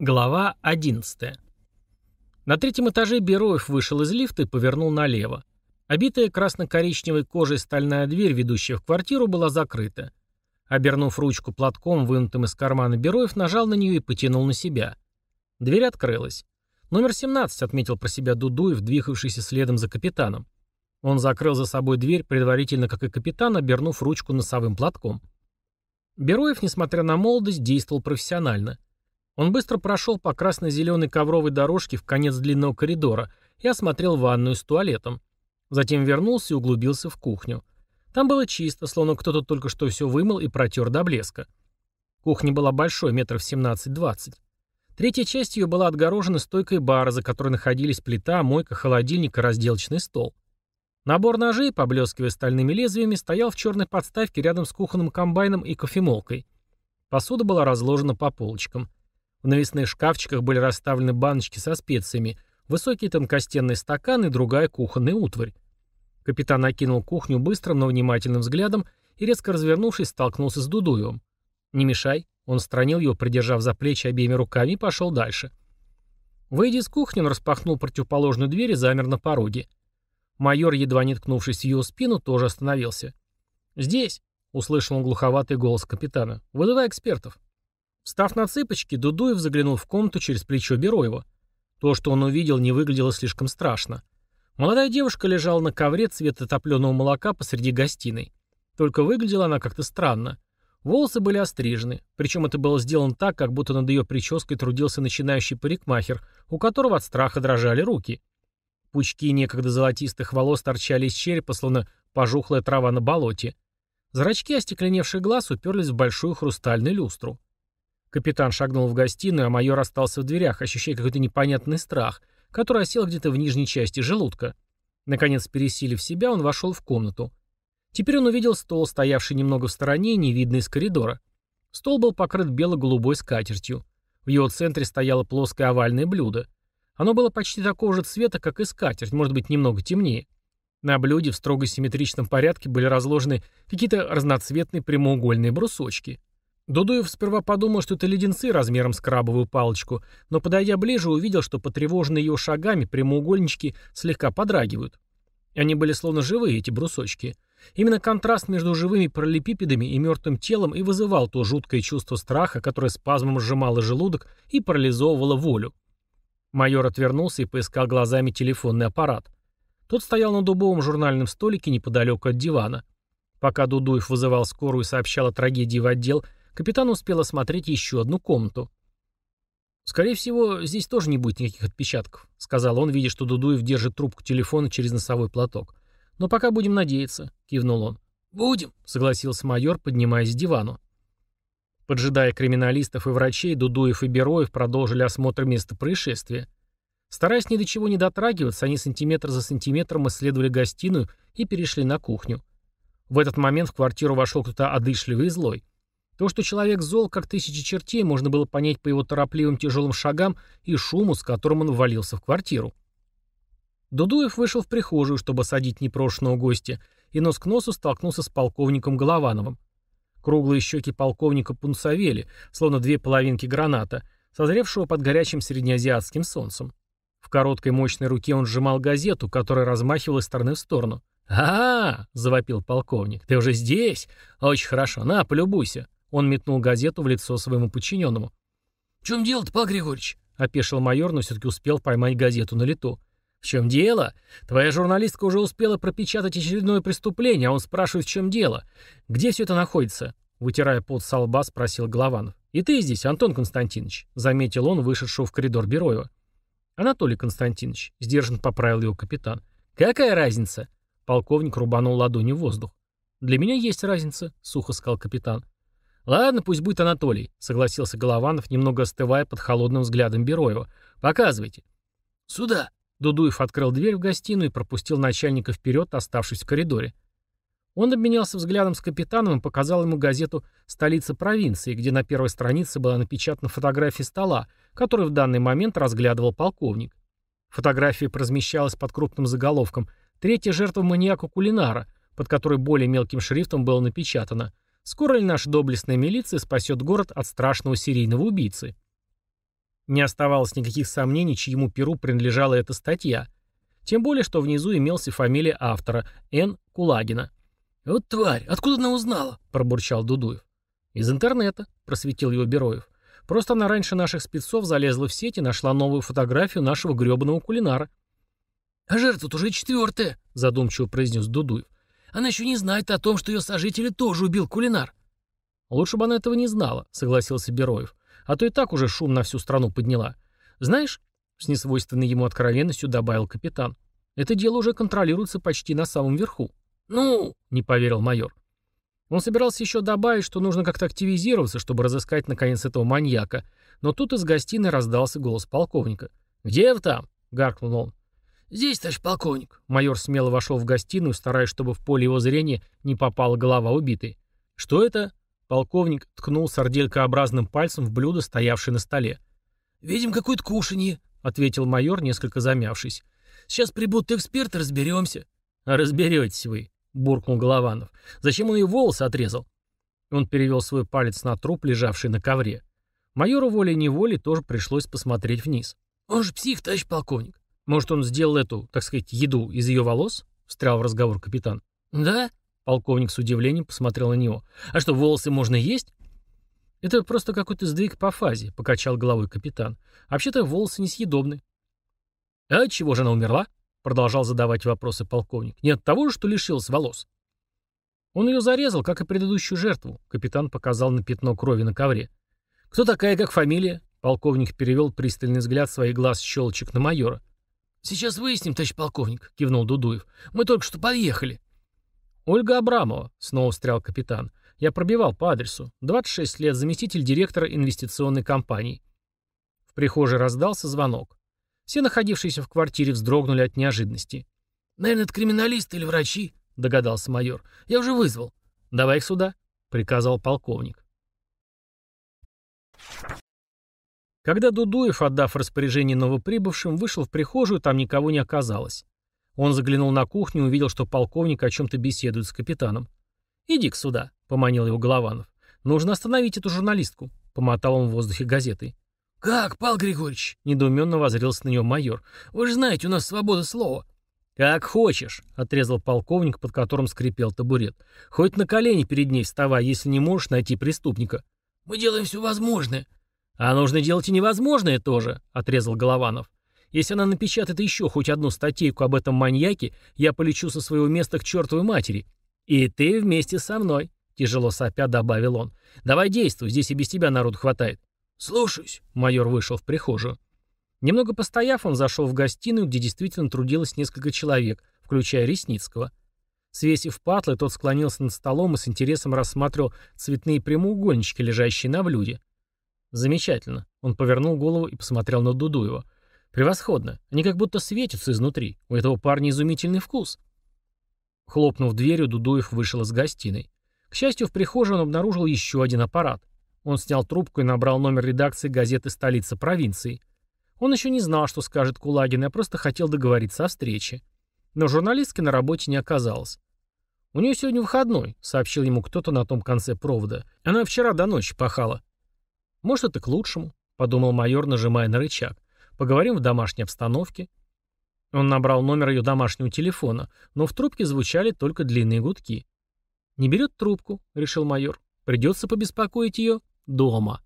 Глава 11. На третьем этаже Бероев вышел из лифта и повернул налево. Обитая красно-коричневой кожей стальная дверь, ведущая в квартиру, была закрыта. Обернув ручку платком, вынутым из кармана Бероев, нажал на нее и потянул на себя. Дверь открылась. Номер 17 отметил про себя Дудуев, двигавшийся следом за капитаном. Он закрыл за собой дверь, предварительно, как и капитан, обернув ручку носовым платком. Бероев, несмотря на молодость, действовал профессионально – он быстро прошел по красно-зеленой ковровой дорожке в конец длинного коридора и осмотрел ванную с туалетом. Затем вернулся и углубился в кухню. Там было чисто, словно кто-то только что все вымыл и протер до блеска. Кухня была большой, метров 17-20. Третья часть ее была отгорожена стойкой бара, за которой находились плита, мойка, холодильник и разделочный стол. Набор ножей, поблескивая стальными лезвиями, стоял в черной подставке рядом с кухонным комбайном и кофемолкой. Посуда была разложена по полочкам. В навесных шкафчиках были расставлены баночки со специями, высокие тонкостенные стаканы и другая кухонная утварь. Капитан окинул кухню быстрым, но внимательным взглядом и, резко развернувшись, столкнулся с Дудуевым. «Не мешай», — он странил его, придержав за плечи обеими руками, и пошел дальше. Выйдя из кухни, он распахнул противоположную дверь и замер на пороге. Майор, едва не ткнувшись в его спину, тоже остановился. «Здесь», — услышал он глуховатый голос капитана, — «вызывай экспертов». Встав на цыпочки, Дудуев заглянул в комнату через плечо Бероева. То, что он увидел, не выглядело слишком страшно. Молодая девушка лежала на ковре цвета топленого молока посреди гостиной. Только выглядела она как-то странно. Волосы были острижены, причем это было сделано так, как будто над ее прической трудился начинающий парикмахер, у которого от страха дрожали руки. Пучки некогда золотистых волос торчали из черепа, словно пожухлая трава на болоте. Зрачки остекленевших глаз уперлись в большую хрустальную люстру. Капитан шагнул в гостиную, а майор остался в дверях, ощущая какой-то непонятный страх, который осел где-то в нижней части желудка. Наконец, пересилив себя, он вошел в комнату. Теперь он увидел стол, стоявший немного в стороне и не видно из коридора. Стол был покрыт бело-голубой скатертью. В его центре стояло плоское овальное блюдо. Оно было почти такого же цвета, как и скатерть, может быть, немного темнее. На блюде в строго симметричном порядке были разложены какие-то разноцветные прямоугольные брусочки. Дудуев сперва подумал, что это леденцы размером с крабовую палочку, но, подойдя ближе, увидел, что потревоженные его шагами прямоугольнички слегка подрагивают. Они были словно живые, эти брусочки. Именно контраст между живыми параллелепипедами и мертвым телом и вызывал то жуткое чувство страха, которое спазмом сжимало желудок и парализовывало волю. Майор отвернулся и поискал глазами телефонный аппарат. Тот стоял на дубовом журнальном столике неподалеку от дивана. Пока Дудуев вызывал скорую и сообщал о трагедии в отдел, Капитан успел осмотреть еще одну комнату. «Скорее всего, здесь тоже не будет никаких отпечатков», — сказал он, видя, что Дудуев держит трубку телефона через носовой платок. «Но пока будем надеяться», — кивнул он. «Будем», — согласился майор, поднимаясь с дивану. Поджидая криминалистов и врачей, Дудуев и Бероев продолжили осмотр места происшествия. Стараясь ни до чего не дотрагиваться, они сантиметр за сантиметром исследовали гостиную и перешли на кухню. В этот момент в квартиру вошел кто-то одышливый и злой. То, что человек зол, как тысячи чертей, можно было понять по его торопливым тяжелым шагам и шуму, с которым он ввалился в квартиру. Дудуев вышел в прихожую, чтобы садить непрошенного гостя, и нос к носу столкнулся с полковником Головановым. Круглые щеки полковника пунцовели, словно две половинки граната, созревшего под горячим среднеазиатским солнцем. В короткой мощной руке он сжимал газету, которая размахивала из стороны в сторону. «А-а-а!» — завопил полковник. «Ты уже здесь? Очень хорошо. На, полюбуйся. Он метнул газету в лицо своему подчиненному. «В чем дело-то, Павел Григорьевич?» — опешил майор, но все-таки успел поймать газету на лету. «В чем дело? Твоя журналистка уже успела пропечатать очередное преступление, а он спрашивает, в чем дело. Где все это находится?» Вытирая пот со лба, спросил Голованов. «И ты здесь, Антон Константинович», — заметил он, вышедшего в коридор Бероева. «Анатолий Константинович», — сдержанно поправил его капитан. «Какая разница?» Полковник рубанул ладонью в воздух. «Для меня есть разница», — сухо сказал капитан. «Ладно, пусть будет Анатолий», — согласился Голованов, немного остывая под холодным взглядом Бероева. «Показывайте». «Сюда». Дудуев открыл дверь в гостиную и пропустил начальника вперед, оставшись в коридоре. Он обменялся взглядом с капитаном и показал ему газету «Столица провинции», где на первой странице была напечатана фотография стола, который в данный момент разглядывал полковник. Фотография размещалась под крупным заголовком «Третья жертва маньяка кулинара», под которой более мелким шрифтом было напечатано Скоро ли наша доблестная милиция спасет город от страшного серийного убийцы? Не оставалось никаких сомнений, чьему перу принадлежала эта статья. Тем более, что внизу имелся фамилия автора – Н. Кулагина. «Вот тварь, откуда она узнала?» – пробурчал Дудуев. «Из интернета», – просветил его Бероев. «Просто она раньше наших спецов залезла в сеть и нашла новую фотографию нашего гребаного кулинара». «А жертва уже четвертая», — задумчиво произнес Дудуев. «Она еще не знает о том, что ее сожители тоже убил кулинар». «Лучше бы она этого не знала», — согласился Бероев. «А то и так уже шум на всю страну подняла. Знаешь, — с несвойственной ему откровенностью добавил капитан, — это дело уже контролируется почти на самом верху». «Ну?» — не поверил майор. Он собирался еще добавить, что нужно как-то активизироваться, чтобы разыскать наконец этого маньяка, но тут из гостиной раздался голос полковника. «Где вы там?» — гаркнул он. «Здесь, товарищ полковник». Майор смело вошел в гостиную, стараясь, чтобы в поле его зрения не попала голова убитой. «Что это?» Полковник ткнул сарделькообразным пальцем в блюдо, стоявшее на столе. «Видим какое-то кушанье», — ответил майор, несколько замявшись. «Сейчас прибудут эксперты, разберемся». «Разберетесь вы», — буркнул Голованов. «Зачем он ее волосы отрезал?» Он перевел свой палец на труп, лежавший на ковре. Майору волей-неволей тоже пришлось посмотреть вниз. «Он же псих, товарищ полковник». «Может, он сделал эту, так сказать, еду из ее волос?» — встрял в разговор капитан. «Да?» — полковник с удивлением посмотрел на него. «А что, волосы можно есть?» «Это просто какой-то сдвиг по фазе», — покачал головой капитан. «Вообще-то волосы несъедобны». «А от чего же она умерла?» Продолжал задавать вопросы полковник. Не от того же, что лишился волос. Он ее зарезал, как и предыдущую жертву. Капитан показал на пятно крови на ковре. «Кто такая, как фамилия?» Полковник перевел пристальный взгляд своих глаз щелочек на майора. «Сейчас выясним, товарищ полковник», — кивнул Дудуев. «Мы только что подъехали». «Ольга Абрамова», — снова встрял капитан. «Я пробивал по адресу. 26 лет, заместитель директора инвестиционной компании». В прихожей раздался звонок. Все находившиеся в квартире вздрогнули от неожиданности. «Наверное, это криминалисты или врачи», — догадался майор. «Я уже вызвал». «Давай их сюда», — приказал полковник. Когда Дудуев, отдав распоряжение новоприбывшим, вышел в прихожую, там никого не оказалось. Он заглянул на кухню и увидел, что полковник о чем-то беседует с капитаном. «Иди-ка сюда», — поманил его Голованов. «Нужно остановить эту журналистку», — помотал он в воздухе газетой. «Как, Павел Григорьевич?» — недоуменно возрился на него майор. «Вы же знаете, у нас свобода слова». «Как хочешь», — отрезал полковник, под которым скрипел табурет. «Хоть на колени перед ней вставай, если не можешь найти преступника». «Мы делаем все возможное». «А нужно делать и невозможное тоже», — отрезал Голованов. «Если она напечатает еще хоть одну статейку об этом маньяке, я полечу со своего места к чертовой матери. И ты вместе со мной», — тяжело сопя добавил он. «Давай действуй, здесь и без тебя народ хватает». «Слушаюсь», — майор вышел в прихожую. Немного постояв, он зашел в гостиную, где действительно трудилось несколько человек, включая Ресницкого. Свесив патлы, тот склонился над столом и с интересом рассматривал цветные прямоугольнички, лежащие на блюде. «Замечательно». Он повернул голову и посмотрел на Дудуева. «Превосходно. Они как будто светятся изнутри. У этого парня изумительный вкус». Хлопнув дверью, Дудуев вышел из гостиной. К счастью, в прихожей он обнаружил еще один аппарат. Он снял трубку и набрал номер редакции газеты «Столица провинции». Он еще не знал, что скажет Кулагин, а просто хотел договориться о встрече. Но журналистки на работе не оказалось. «У нее сегодня выходной», — сообщил ему кто-то на том конце провода. «Она вчера до ночи пахала». Может, это к лучшему, подумал майор, нажимая на рычаг. Поговорим в домашней обстановке. Он набрал номер ее домашнего телефона, но в трубке звучали только длинные гудки. «Не берет трубку», — решил майор. «Придется побеспокоить ее дома».